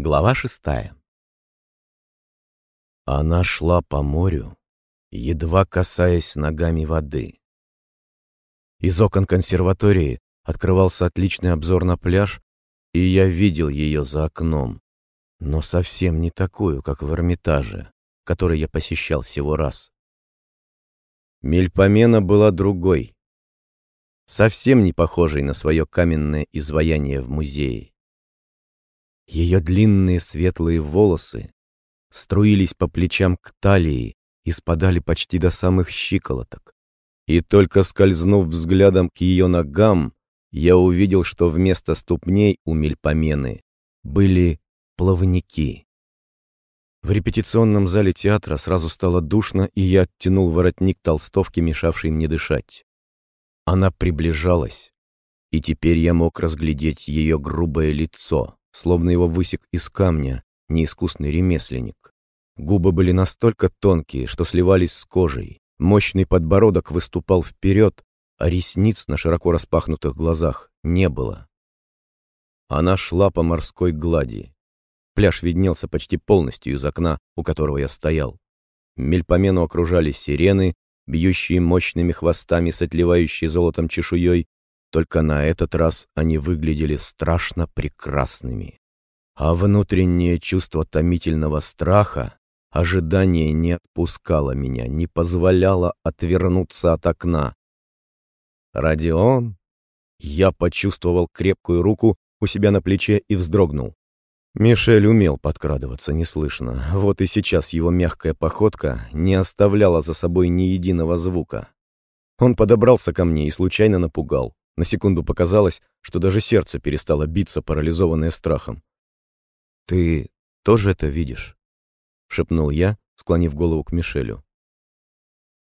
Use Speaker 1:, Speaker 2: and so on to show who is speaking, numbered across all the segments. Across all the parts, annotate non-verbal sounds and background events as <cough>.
Speaker 1: Глава шестая. Она шла по морю, едва касаясь ногами воды. Из окон консерватории открывался отличный обзор на пляж, и я видел ее за окном, но совсем не такую, как в Эрмитаже, который я посещал всего раз. Мельпомена была другой, совсем не похожей на свое каменное изваяние в музее. Ее длинные светлые волосы струились по плечам к талии и спадали почти до самых щиколоток. И только скользнув взглядом к ее ногам, я увидел, что вместо ступней у мельпомены были плавники. В репетиционном зале театра сразу стало душно, и я оттянул воротник толстовки, мешавший мне дышать. Она приближалась, и теперь я мог разглядеть ее грубое лицо, словно его высек из камня неискусный ремесленник. Губы были настолько тонкие, что сливались с кожей. Мощный подбородок выступал вперед, а ресниц на широко распахнутых глазах не было. Она шла по морской глади. Пляж виднелся почти полностью из окна, у которого я стоял. Мельпомену окружали сирены, бьющие мощными хвостами с отливающей золотом чешуей, только на этот раз они выглядели страшно прекрасными. А внутреннее чувство томительного страха, ожидание не отпускало меня, не позволяло отвернуться от окна. «Родион?» Я почувствовал крепкую руку у себя на плече и вздрогнул. Мишель умел подкрадываться неслышно, вот и сейчас его мягкая походка не оставляла за собой ни единого звука. Он подобрался ко мне и случайно напугал. На секунду показалось, что даже сердце перестало биться, парализованное страхом. «Ты тоже это видишь?» — шепнул я, склонив голову к Мишелю.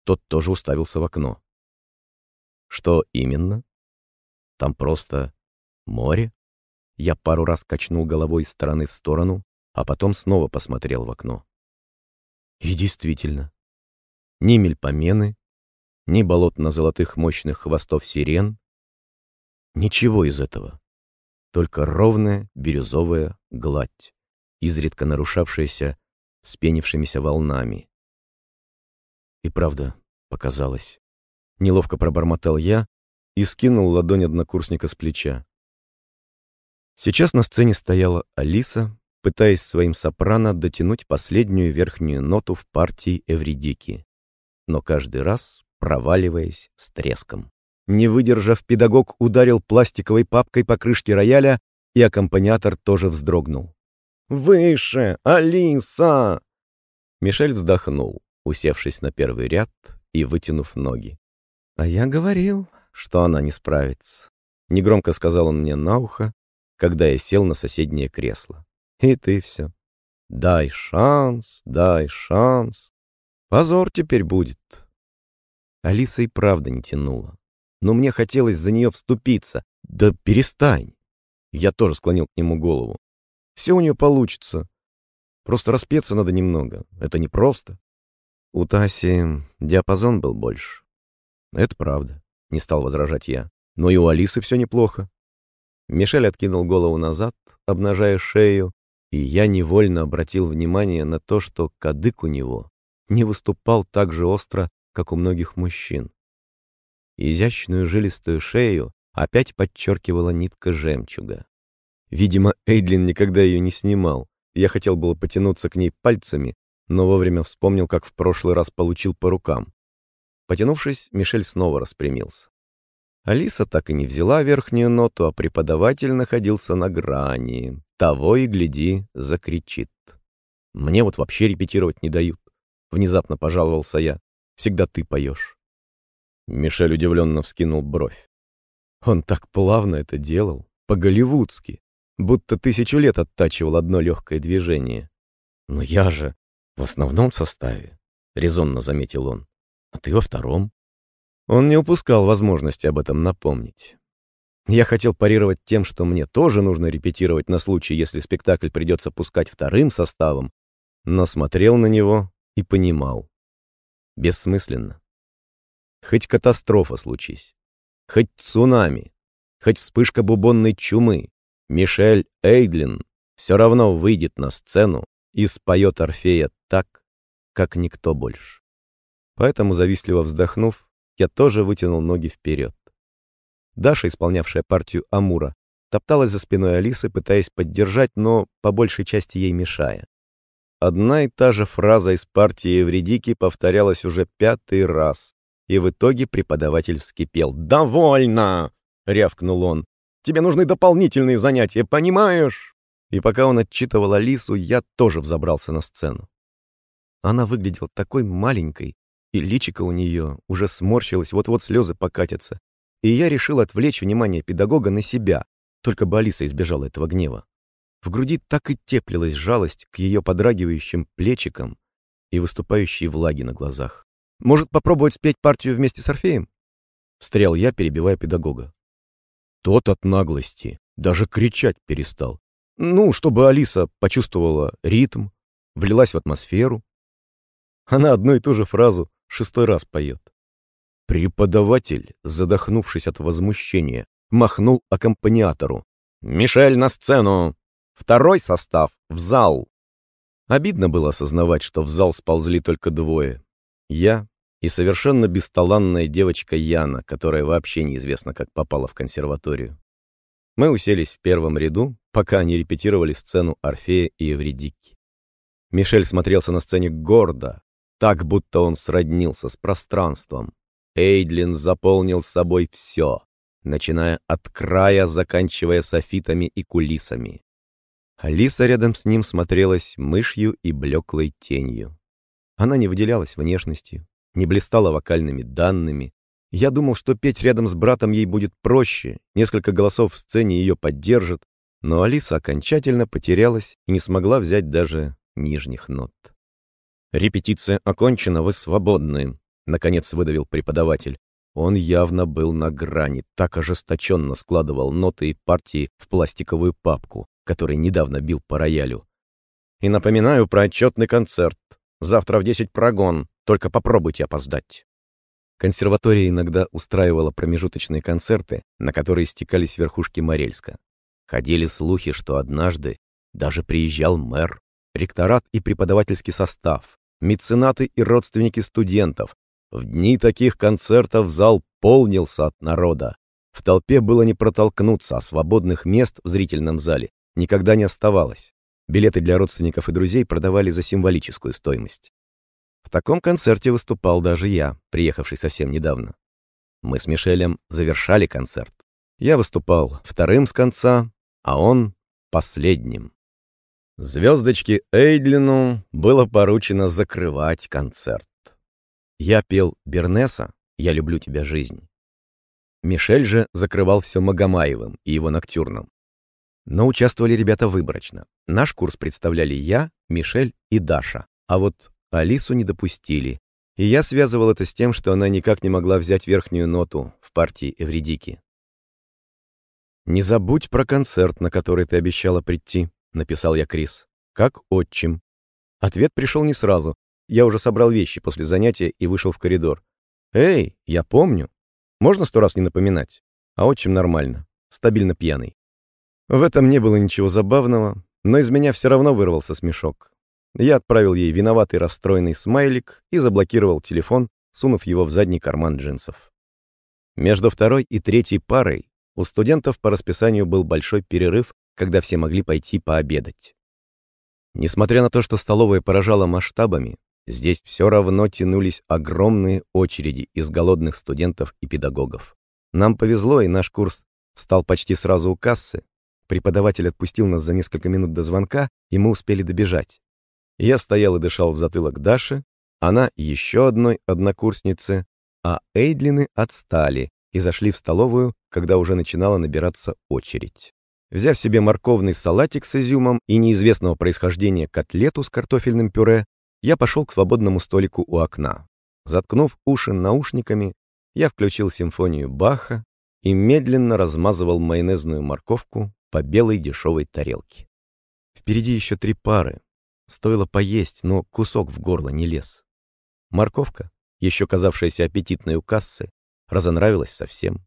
Speaker 1: Тот тоже уставился в окно. «Что именно? Там просто море?» Я пару раз качнул головой из стороны в сторону, а потом снова посмотрел в окно. И действительно, ни мельпомены, ни болотно-золотых мощных хвостов сирен, Ничего из этого. Только ровная бирюзовая гладь, изредка нарушавшаяся спенившимися волнами. И правда, показалось. Неловко пробормотал я и скинул ладонь однокурсника с плеча. Сейчас на сцене стояла Алиса, пытаясь своим сопрано дотянуть последнюю верхнюю ноту в партии Эвридики, но каждый раз проваливаясь с треском. Не выдержав, педагог ударил пластиковой папкой по крышке рояля, и аккомпаниатор тоже вздрогнул. «Выше! Алиса!» Мишель вздохнул, усевшись на первый ряд и вытянув ноги. «А я говорил, что она не справится», — негромко сказал он мне на ухо, когда я сел на соседнее кресло. «И ты все. Дай шанс, дай шанс. Позор теперь будет». Алиса и правда не тянула но мне хотелось за нее вступиться. Да перестань. Я тоже склонил к нему голову. Все у нее получится. Просто распеться надо немного. Это непросто. У Таси диапазон был больше. Это правда, не стал возражать я. Но и у Алисы все неплохо. Мишель откинул голову назад, обнажая шею, и я невольно обратил внимание на то, что кадык у него не выступал так же остро, как у многих мужчин. Изящную жилистую шею опять подчеркивала нитка жемчуга. Видимо, Эйдлин никогда ее не снимал. Я хотел было потянуться к ней пальцами, но вовремя вспомнил, как в прошлый раз получил по рукам. Потянувшись, Мишель снова распрямился. Алиса так и не взяла верхнюю ноту, а преподаватель находился на грани. Того и гляди, закричит. Мне вот вообще репетировать не дают. Внезапно пожаловался я. Всегда ты поешь. Мишель удивленно вскинул бровь. Он так плавно это делал, по-голливудски, будто тысячу лет оттачивал одно легкое движение. «Но я же в основном составе», — резонно заметил он. «А ты во втором». Он не упускал возможности об этом напомнить. Я хотел парировать тем, что мне тоже нужно репетировать на случай, если спектакль придется пускать вторым составом, но смотрел на него и понимал. Бессмысленно. Хоть катастрофа случись, хоть цунами, хоть вспышка бубонной чумы, Мишель Эйдлин все равно выйдет на сцену и споет Орфея так, как никто больше. Поэтому, завистливо вздохнув, я тоже вытянул ноги вперед. Даша, исполнявшая партию Амура, топталась за спиной Алисы, пытаясь поддержать, но по большей части ей мешая. Одна и та же фраза из партии Евредики повторялась уже пятый раз, и в итоге преподаватель вскипел. «Довольно!» — рявкнул он. «Тебе нужны дополнительные занятия, понимаешь?» И пока он отчитывал Алису, я тоже взобрался на сцену. Она выглядела такой маленькой, и личико у нее уже сморщилось, вот-вот слезы покатятся. И я решил отвлечь внимание педагога на себя, только бы Алиса избежала этого гнева. В груди так и теплилась жалость к ее подрагивающим плечикам и выступающей влаги на глазах. «Может, попробовать спеть партию вместе с Орфеем?» Встрял я, перебивая педагога. Тот от наглости даже кричать перестал. Ну, чтобы Алиса почувствовала ритм, влилась в атмосферу. Она одну и ту же фразу шестой раз поет. Преподаватель, задохнувшись от возмущения, махнул аккомпаниатору. «Мишель на сцену! Второй состав в зал!» Обидно было осознавать, что в зал сползли только двое. Я и совершенно бесталанная девочка Яна, которая вообще неизвестно, как попала в консерваторию. Мы уселись в первом ряду, пока они репетировали сцену Орфея и Евредики. Мишель смотрелся на сцене гордо, так будто он сроднился с пространством. Эйдлин заполнил собой все, начиная от края, заканчивая софитами и кулисами. Алиса рядом с ним смотрелась мышью и блеклой тенью. Она не выделялась внешностью, не блистала вокальными данными. Я думал, что петь рядом с братом ей будет проще, несколько голосов в сцене ее поддержат, но Алиса окончательно потерялась и не смогла взять даже нижних нот. «Репетиция окончена, вы свободны», — наконец выдавил преподаватель. Он явно был на грани, так ожесточенно складывал ноты и партии в пластиковую папку, который недавно бил по роялю. «И напоминаю про отчетный концерт. Завтра в десять прогон, только попробуйте опоздать». Консерватория иногда устраивала промежуточные концерты, на которые стекались верхушки Морельска. Ходили слухи, что однажды даже приезжал мэр, ректорат и преподавательский состав, меценаты и родственники студентов, в дни таких концертов зал полнился от народа. В толпе было не протолкнуться, а свободных мест в зрительном зале никогда не оставалось. Билеты для родственников и друзей продавали за символическую стоимость. Таком концерте выступал даже я, приехавший совсем недавно. Мы с Мишелем завершали концерт. Я выступал вторым с конца, а он — последним. Звездочке Эйдлину было поручено закрывать концерт. Я пел Бернеса «Я люблю тебя, жизнь». Мишель же закрывал все Магомаевым и его ноктюрном. Но участвовали ребята выборочно. Наш курс представляли я, Мишель и Даша. А вот Алису не допустили. И я связывал это с тем, что она никак не могла взять верхнюю ноту в партии Эвредики. «Не забудь про концерт, на который ты обещала прийти», — написал я Крис. «Как отчим». Ответ пришел не сразу, я уже собрал вещи после занятия и вышел в коридор. «Эй, я помню. Можно сто раз не напоминать?» А отчим нормально, стабильно пьяный. В этом не было ничего забавного, но из меня все равно вырвался смешок. Я отправил ей виноватый расстроенный смайлик и заблокировал телефон, сунув его в задний карман джинсов. Между второй и третьей парой у студентов по расписанию был большой перерыв, когда все могли пойти пообедать. Несмотря на то, что столовая поражала масштабами, Здесь все равно тянулись огромные очереди из голодных студентов и педагогов. Нам повезло, и наш курс встал почти сразу у кассы. Преподаватель отпустил нас за несколько минут до звонка, и мы успели добежать. Я стоял и дышал в затылок Даши, она еще одной однокурсницы, а Эйдлины отстали и зашли в столовую, когда уже начинала набираться очередь. Взяв себе морковный салатик с изюмом и неизвестного происхождения котлету с картофельным пюре, я пошел к свободному столику у окна. Заткнув уши наушниками, я включил симфонию Баха и медленно размазывал майонезную морковку по белой дешевой тарелке. Впереди еще три пары. Стоило поесть, но кусок в горло не лез. Морковка, еще казавшаяся аппетитной у кассы, разонравилась совсем.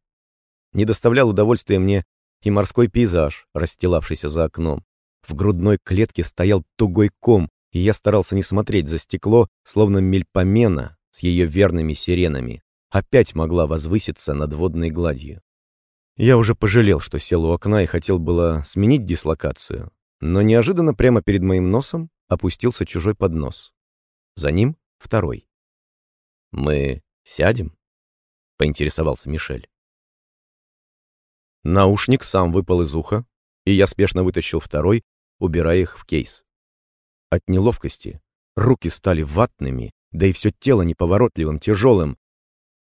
Speaker 1: Не доставлял удовольствия мне и морской пейзаж, расстилавшийся за окном. В грудной клетке стоял тугой ком, и я старался не смотреть за стекло, словно мельпомена с ее верными сиренами опять могла возвыситься над водной гладью. Я уже пожалел, что сел у окна и хотел было сменить дислокацию, но неожиданно прямо перед моим носом опустился чужой поднос. За ним второй. «Мы сядем?» — поинтересовался Мишель. Наушник сам выпал из уха, и я спешно вытащил второй, убирая их в кейс. От неловкости руки стали ватными, да и все тело неповоротливым, тяжелым.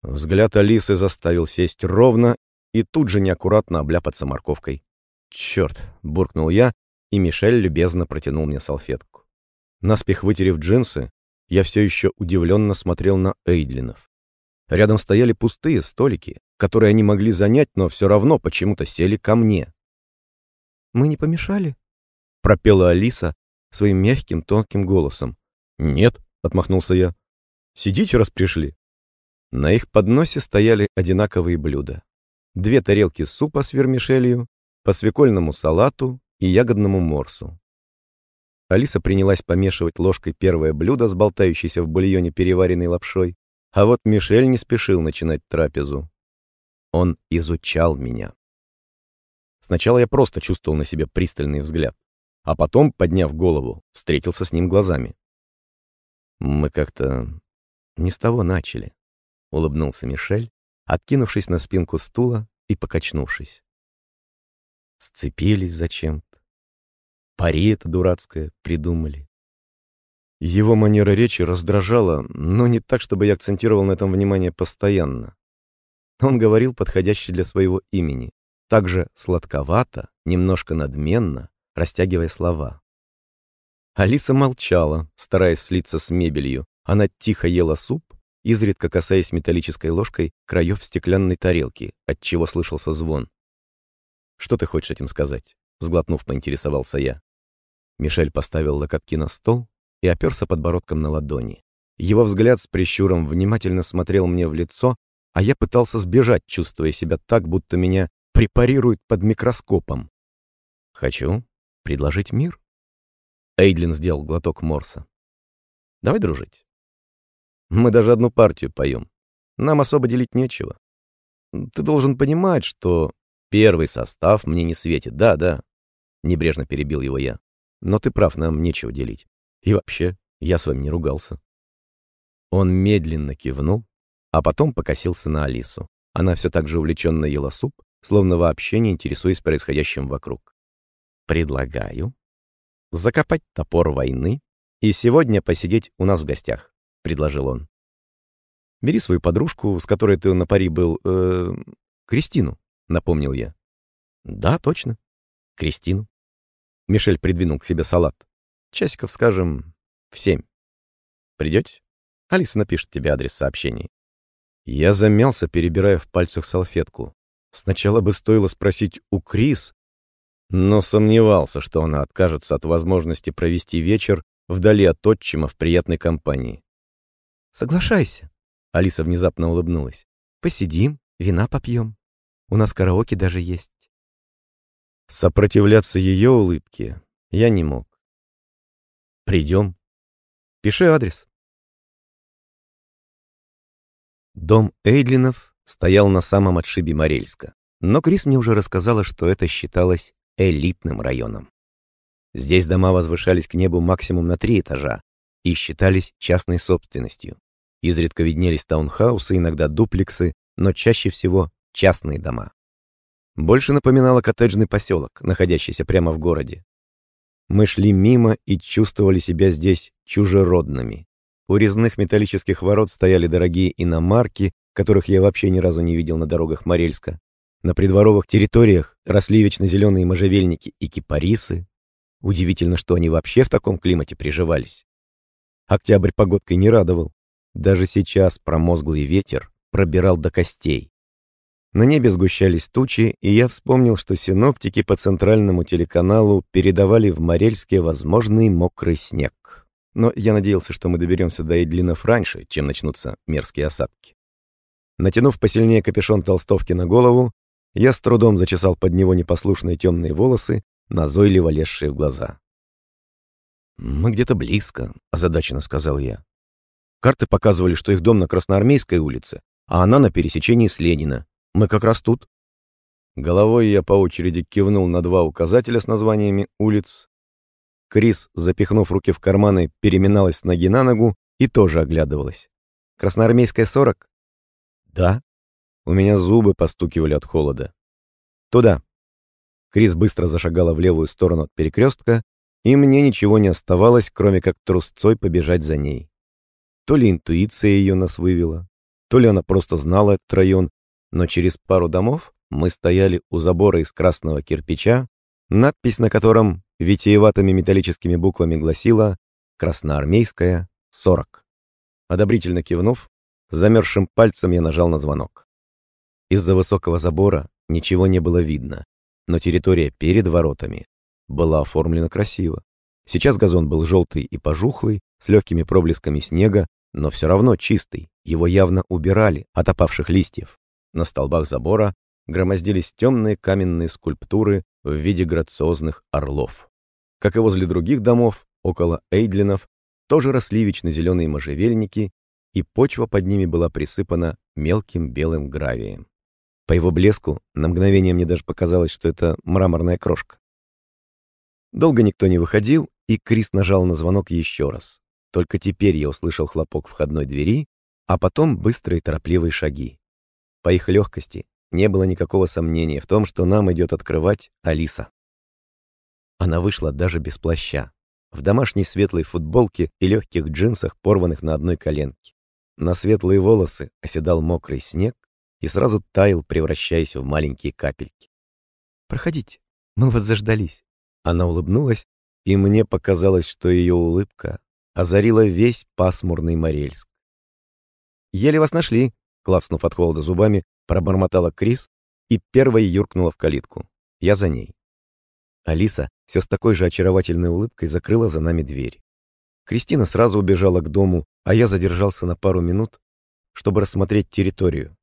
Speaker 1: Взгляд Алисы заставил сесть ровно и тут же неаккуратно обляпаться морковкой. «Черт!» — буркнул я, и Мишель любезно протянул мне салфетку. Наспех вытерев джинсы, я все еще удивленно смотрел на Эйдлинов. Рядом стояли пустые столики, которые они могли занять, но все равно почему-то сели ко мне.
Speaker 2: «Мы не помешали?»
Speaker 1: — пропела Алиса своим мягким тонким голосом. «Нет», — отмахнулся я. «Сидите, раз пришли». На их подносе стояли одинаковые блюда две тарелки супа с вермишелью, по свекольному салату и ягодному морсу. Алиса принялась помешивать ложкой первое блюдо с болтающейся в бульоне переваренной лапшой, а вот Мишель не спешил начинать трапезу. Он изучал меня. Сначала я просто чувствовал на себе пристальный взгляд, а потом, подняв голову, встретился с ним глазами. «Мы как-то не с того начали», — улыбнулся Мишель, откинувшись на спинку стула и покачнувшись. Сцепились зачем-то. Пари это дурацкое придумали. Его манера речи раздражала, но не так, чтобы я акцентировал на этом внимание постоянно. Он говорил подходяще для своего имени, также сладковато, немножко надменно, растягивая слова. Алиса молчала, стараясь слиться с мебелью. Она тихо ела суп, изредка касаясь металлической ложкой краев стеклянной тарелки, от чего слышался звон. «Что ты хочешь этим сказать?» — сглотнув, поинтересовался я. Мишель поставил локотки на стол и оперся подбородком на ладони. Его взгляд с прищуром внимательно смотрел мне в лицо, а я пытался сбежать, чувствуя себя так, будто меня препарируют под микроскопом. «Хочу предложить мир». Эйдлин сделал глоток морса. «Давай дружить. Мы даже одну партию поем. Нам особо делить нечего. Ты должен понимать, что первый состав мне не светит. Да, да. Небрежно перебил его я. Но ты прав, нам нечего делить. И вообще, я с вами не ругался. Он медленно кивнул, а потом покосился на Алису. Она все так же увлеченно ела суп, словно вообще не интересуясь происходящим вокруг. Предлагаю закопать топор войны и сегодня посидеть у нас в гостях предложил он. «Бери свою подружку, с которой ты на пари был, э, Кристину», — напомнил я. «Да, точно. Кристину». Мишель придвинул к себе салат. «Часиков, скажем, в семь. Придете? Алиса напишет тебе адрес сообщений». Я замялся, перебирая в пальцах салфетку. Сначала бы стоило спросить у Крис, но сомневался, что она откажется от возможности провести вечер вдали от отчима в приятной компании.
Speaker 2: «Соглашайся», — Алиса внезапно улыбнулась. «Посидим, вина попьем. У нас караоке даже есть».
Speaker 1: Сопротивляться ее улыбке я не мог. «Придем. Пиши адрес». Дом Эйдлинов стоял на самом отшибе Морельска, но Крис мне уже рассказала, что это считалось элитным районом. Здесь дома возвышались к небу максимум на три этажа и считались частной собственностью. Изредка виднелись таунхаусы, иногда дуплексы, но чаще всего частные дома. Больше напоминало коттеджный поселок, находящийся прямо в городе. Мы шли мимо и чувствовали себя здесь чужеродными. У резных металлических ворот стояли дорогие иномарки, которых я вообще ни разу не видел на дорогах Морельска. На придворовых территориях росли вечно зеленые можжевельники и кипарисы. Удивительно, что они вообще в таком климате приживались. Октябрь погодкой не радовал. Даже сейчас промозглый ветер пробирал до костей. На небе сгущались тучи, и я вспомнил, что синоптики по центральному телеканалу передавали в Морельске возможный мокрый снег. Но я надеялся, что мы доберемся до Эдлинов раньше, чем начнутся мерзкие осадки. Натянув посильнее капюшон толстовки на голову, я с трудом зачесал под него непослушные темные волосы назойливо лезшие в глаза. «Мы где-то близко», — озадаченно сказал я. Карты показывали, что их дом на Красноармейской улице, а она на пересечении с Ленина. Мы как раз тут. Головой я по очереди кивнул на два указателя с названиями улиц. Крис, запихнув руки в карманы, переминалась с ноги на ногу и тоже оглядывалась. «Красноармейская 40?» «Да». У меня зубы постукивали от холода. «Туда». Крис быстро зашагала в левую сторону от перекрестка, и мне ничего не оставалось, кроме как трусцой побежать за ней. То ли интуиция ее нас вывела, то ли она просто знала этот район, но через пару домов мы стояли у забора из красного кирпича, надпись на котором витиеватыми металлическими буквами гласила «Красноармейская, 40». Одобрительно кивнув, замерзшим пальцем я нажал на звонок. Из-за высокого забора ничего не было видно, но территория перед воротами была оформлена красиво. Сейчас газон был желтый и пожухлый, с легкими проблесками снега, но все равно чистый, его явно убирали от опавших листьев. На столбах забора громоздились темные каменные скульптуры в виде грациозных орлов. Как и возле других домов, около Эйдлинов, тоже росли вечно зеленые можжевельники, и почва под ними была присыпана мелким белым гравием. По его блеску на мгновение мне даже показалось, что это мраморная крошка. Долго никто не выходил, и Крис нажал на звонок еще раз. Только теперь я услышал хлопок входной двери, а потом быстрые торопливые шаги. По их легкости не было никакого сомнения в том, что нам идет открывать Алиса. Она вышла даже без плаща, в домашней светлой футболке и легких джинсах, порванных на одной коленке. На светлые волосы оседал мокрый снег и сразу таял, превращаясь в маленькие капельки. «Проходите, мы вас заждались». Она улыбнулась, и мне показалось, что ее улыбка озарила весь пасмурный Морельск. «Еле вас нашли», — клацнув от холода зубами, пробормотала Крис и первой юркнула в калитку. Я за ней. Алиса все с такой же очаровательной улыбкой закрыла за нами дверь. Кристина сразу убежала к дому, а я задержался на пару минут, чтобы рассмотреть территорию.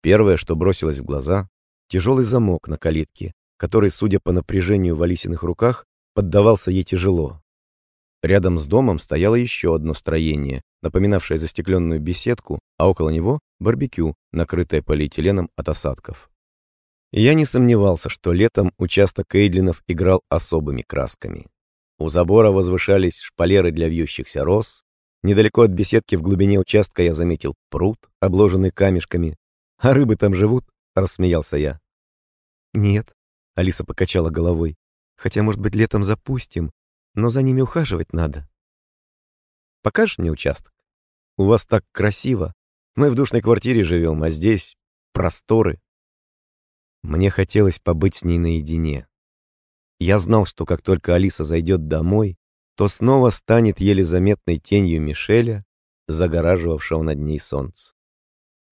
Speaker 1: Первое, что бросилось в глаза — тяжелый замок на калитке, который, судя по напряжению в Алисиных руках, поддавался ей тяжело. Рядом с домом стояло еще одно строение, напоминавшее застекленную беседку, а около него — барбекю, накрытое полиэтиленом от осадков. Я не сомневался, что летом участок Эйдлинов играл особыми красками. У забора возвышались шпалеры для вьющихся роз. Недалеко от беседки в глубине участка я заметил пруд, обложенный камешками. «А рыбы там живут?» — рассмеялся я. «Нет», — Алиса покачала головой. «Хотя, может быть, летом запустим, но за ними ухаживать надо. Покажешь мне участок? У вас так красиво. Мы в душной квартире живем, а здесь просторы. Мне хотелось побыть с ней наедине. Я знал, что как только Алиса зайдет домой, то снова станет еле заметной тенью Мишеля, загораживавшего над ней солнце.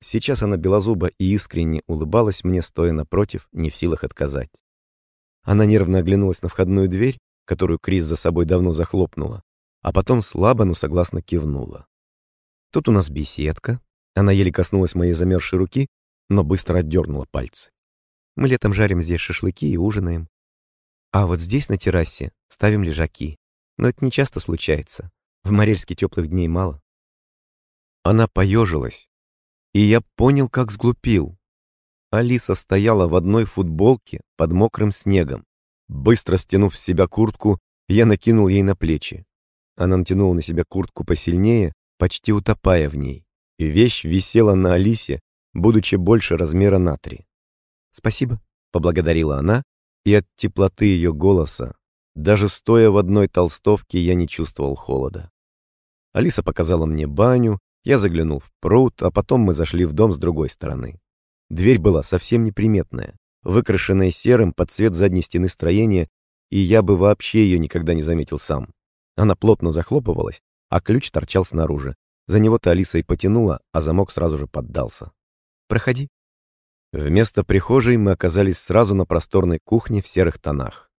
Speaker 1: Сейчас она белозуба и искренне улыбалась мне, стоя напротив, не в силах отказать. Она нервно оглянулась на входную дверь, которую Крис за собой давно захлопнула, а потом слабо, но согласно кивнула. Тут у нас беседка. Она еле коснулась моей замерзшей руки, но быстро отдернула пальцы. Мы летом жарим здесь шашлыки и ужинаем. А вот здесь, на террасе, ставим лежаки. Но это не часто случается. В Морельске теплых дней мало. Она поежилась, и я понял, как сглупил. Алиса стояла в одной футболке под мокрым снегом, Быстро стянув с себя куртку, я накинул ей на плечи. Она натянула на себя куртку посильнее, почти утопая в ней. И вещь висела на Алисе, будучи больше размера на три. «Спасибо», — поблагодарила она, и от теплоты ее голоса, даже стоя в одной толстовке, я не чувствовал холода. Алиса показала мне баню, я заглянул в пруд, а потом мы зашли в дом с другой стороны. Дверь была совсем неприметная выкрашенная серым под цвет задней стены строения, и я бы вообще ее никогда не заметил сам. Она плотно захлопывалась, а ключ торчал снаружи. За него-то Алиса и потянула, а замок сразу же поддался. «Проходи». Вместо прихожей мы оказались сразу на просторной кухне в серых тонах.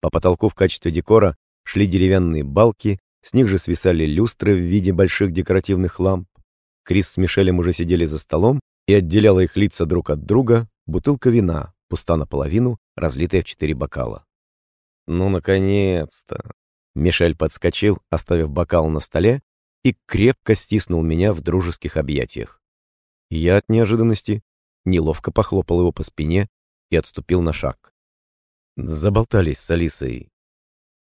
Speaker 1: По потолку в качестве декора шли деревянные балки, с них же свисали люстры в виде больших декоративных ламп. Крис с Мишелем уже сидели за столом, и отделяла их лица друг от друга бутылка вина, пуста наполовину, разлитая в четыре бокала. Ну, наконец-то! Мишель подскочил, оставив бокал на столе, и крепко стиснул меня в дружеских объятиях. Я от неожиданности неловко похлопал его по спине и отступил на шаг. Заболтались с Алисой.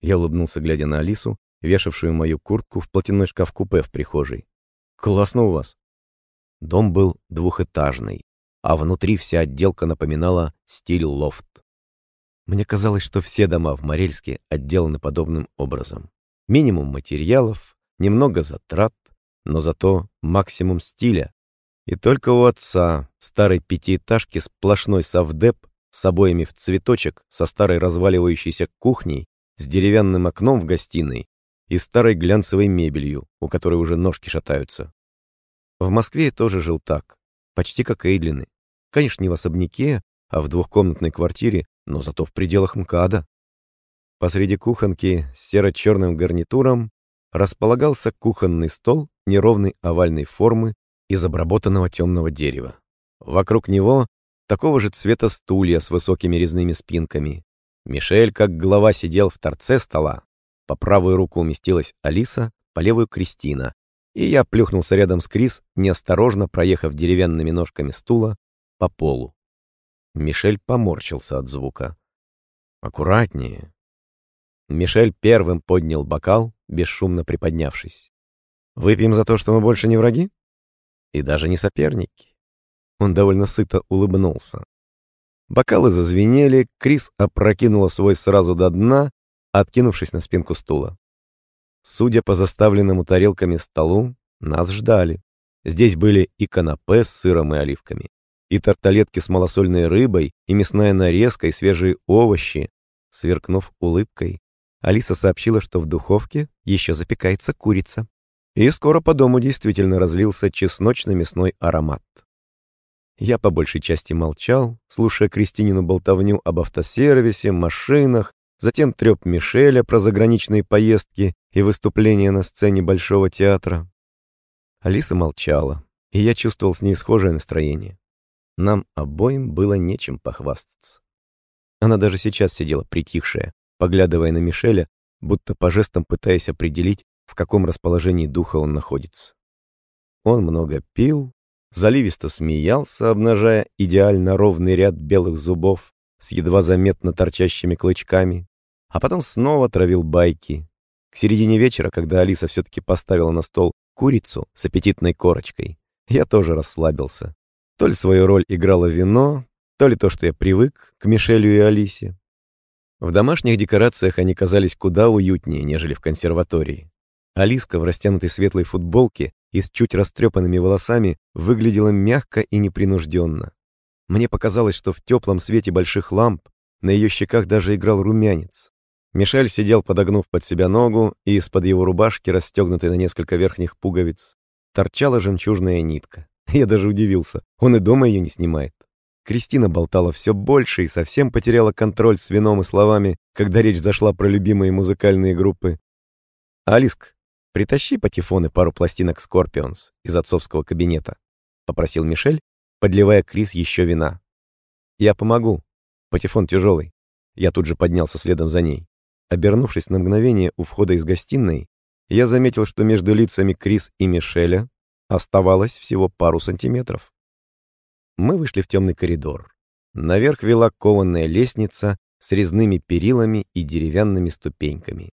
Speaker 1: Я улыбнулся, глядя на Алису, вешавшую мою куртку в платяной шкаф-купе в прихожей. «Классно у вас!» Дом был двухэтажный, а внутри вся отделка напоминала стиль лофт. Мне казалось, что все дома в Морельске отделаны подобным образом. Минимум материалов, немного затрат, но зато максимум стиля. И только у отца в старой пятиэтажке сплошной совдеп с обоями в цветочек, со старой разваливающейся кухней, с деревянным окном в гостиной и старой глянцевой мебелью, у которой уже ножки шатаются. В Москве я тоже жил так, почти как Эйдлины. Конечно, не в особняке, а в двухкомнатной квартире, но зато в пределах МКАДа. Посреди кухонки с серо-черным гарнитуром располагался кухонный стол неровной овальной формы из обработанного темного дерева. Вокруг него такого же цвета стулья с высокими резными спинками. Мишель, как глава, сидел в торце стола. По правую руку уместилась Алиса, по левую — Кристина. И я плюхнулся рядом с Крис, неосторожно проехав деревянными ножками стула по полу. Мишель поморщился от звука. «Аккуратнее». Мишель первым поднял бокал, бесшумно приподнявшись. «Выпьем за то, что мы больше не враги? И даже не соперники?» Он довольно сыто улыбнулся. Бокалы зазвенели, Крис опрокинула свой сразу до дна, откинувшись на спинку стула. Судя по заставленному тарелками столу, нас ждали. Здесь были и канапе с сыром и оливками, и тарталетки с малосольной рыбой, и мясная нарезка, и свежие овощи. Сверкнув улыбкой, Алиса сообщила, что в духовке еще запекается курица. И скоро по дому действительно разлился чесночно-мясной аромат. Я по большей части молчал, слушая Кристинину болтовню об автосервисе, машинах, затем треп Мишеля про заграничные поездки и выступления на сцене Большого театра. Алиса молчала, и я чувствовал с ней схожее настроение. Нам обоим было нечем похвастаться. Она даже сейчас сидела притихшая, поглядывая на Мишеля, будто по жестам пытаясь определить, в каком расположении духа он находится. Он много пил, заливисто смеялся, обнажая идеально ровный ряд белых зубов с едва заметно торчащими клычками, а потом снова травил байки. К середине вечера, когда Алиса все-таки поставила на стол курицу с аппетитной корочкой, я тоже расслабился. То ли свою роль играло вино, то ли то, что я привык к Мишелю и Алисе. В домашних декорациях они казались куда уютнее, нежели в консерватории. Алиска в растянутой светлой футболке и с чуть растрепанными волосами выглядела мягко и непринужденно. Мне показалось, что в теплом свете больших ламп на ее щеках даже играл румянец. Мишель сидел, подогнув под себя ногу, и из-под его рубашки, расстегнутой на несколько верхних пуговиц, торчала жемчужная нитка. <laughs> Я даже удивился, он и дома ее не снимает. Кристина болтала все больше и совсем потеряла контроль с вином и словами, когда речь зашла про любимые музыкальные группы. «Алиск, притащи патефон пару пластинок Скорпионс из отцовского кабинета», — попросил Мишель, подливая Крис еще вина. «Я помогу. Патефон тяжелый». Я тут же поднялся следом за ней. Обернувшись на мгновение у входа из гостиной, я заметил, что между лицами Крис и Мишеля оставалось всего пару сантиметров. Мы вышли в темный коридор. Наверх вела кованная лестница с резными перилами и деревянными ступеньками.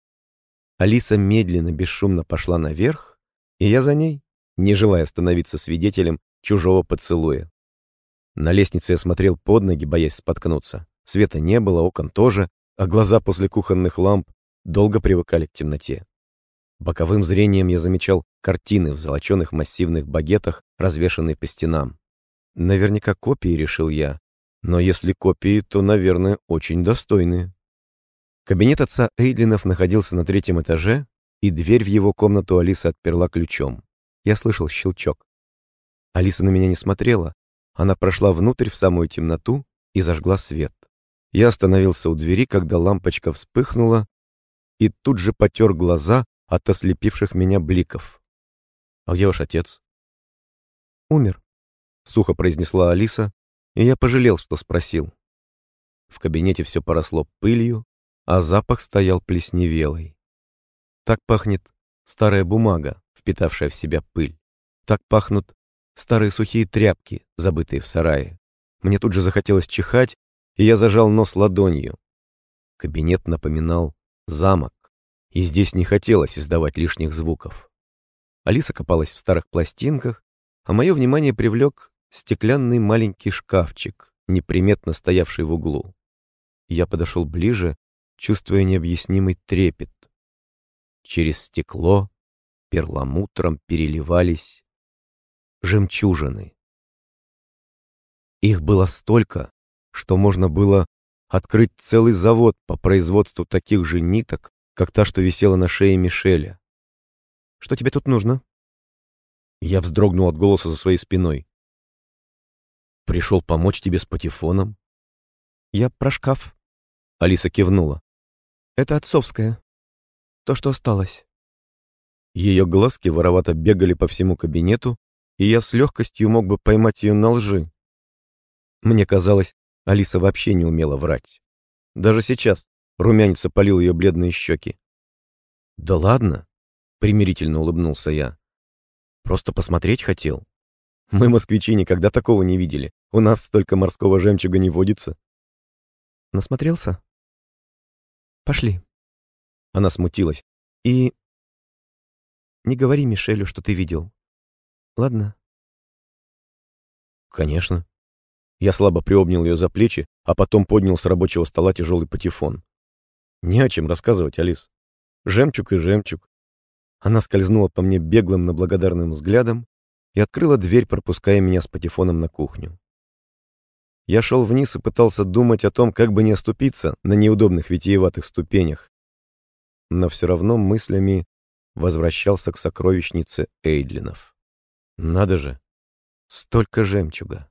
Speaker 1: Алиса медленно, бесшумно пошла наверх, и я за ней, не желая становиться свидетелем чужого поцелуя. На лестнице я смотрел под ноги, боясь споткнуться. Света не было, окон тоже, а глаза после кухонных ламп долго привыкали к темноте. Боковым зрением я замечал картины в золоченых массивных багетах, развешанные по стенам. Наверняка копии, решил я. Но если копии, то, наверное, очень достойные. Кабинет отца Эйдлинов находился на третьем этаже, и дверь в его комнату Алиса отперла ключом. Я слышал щелчок. Алиса на меня не смотрела. Она прошла внутрь в самую темноту и зажгла свет. Я остановился у двери, когда лампочка вспыхнула, и тут же потер глаза от ослепивших меня бликов. «А где ваш отец?» «Умер», — сухо произнесла Алиса, и я пожалел, что спросил. В кабинете все поросло пылью, а запах стоял плесневелый. Так пахнет старая бумага, впитавшая в себя пыль. Так пахнут старые сухие тряпки, забытые в сарае. Мне тут же захотелось чихать, и я зажал нос ладонью. Кабинет напоминал замок, и здесь не хотелось издавать лишних звуков. Алиса копалась в старых пластинках, а мое внимание привлек стеклянный маленький шкафчик, неприметно стоявший в углу. Я подошел ближе, чувствуя необъяснимый трепет. Через стекло перламутром переливались жемчужины. Их было столько, что можно было открыть целый завод по производству таких же ниток, как та, что висела на шее Мишеля. «Что тебе тут нужно?» Я вздрогнул от голоса за своей спиной. «Пришел помочь тебе с патефоном?» «Я про шкаф». Алиса кивнула. «Это отцовское. То, что осталось». Ее глазки воровато бегали по всему кабинету, и я с легкостью мог бы поймать ее на лжи. Мне казалось, Алиса вообще не умела врать. Даже сейчас румянец опалил ее бледные щеки. «Да ладно», — примирительно улыбнулся я. «Просто посмотреть хотел. Мы, москвичи, никогда такого не видели. У нас столько морского жемчуга не водится». «Насмотрелся?» «Пошли». Она смутилась. «И не говори Мишелю, что ты видел. Ладно?» «Конечно». Я слабо приобнял ее за плечи, а потом поднял с рабочего стола тяжелый патефон. «Не о чем рассказывать, Алис. Жемчуг и жемчуг». Она скользнула по мне беглым, но благодарным взглядом и открыла дверь, пропуская меня с патефоном на кухню. Я шел вниз и пытался думать о том, как бы не оступиться на неудобных витиеватых ступенях. Но все равно мыслями возвращался к сокровищнице Эйдлинов. Надо же, столько жемчуга.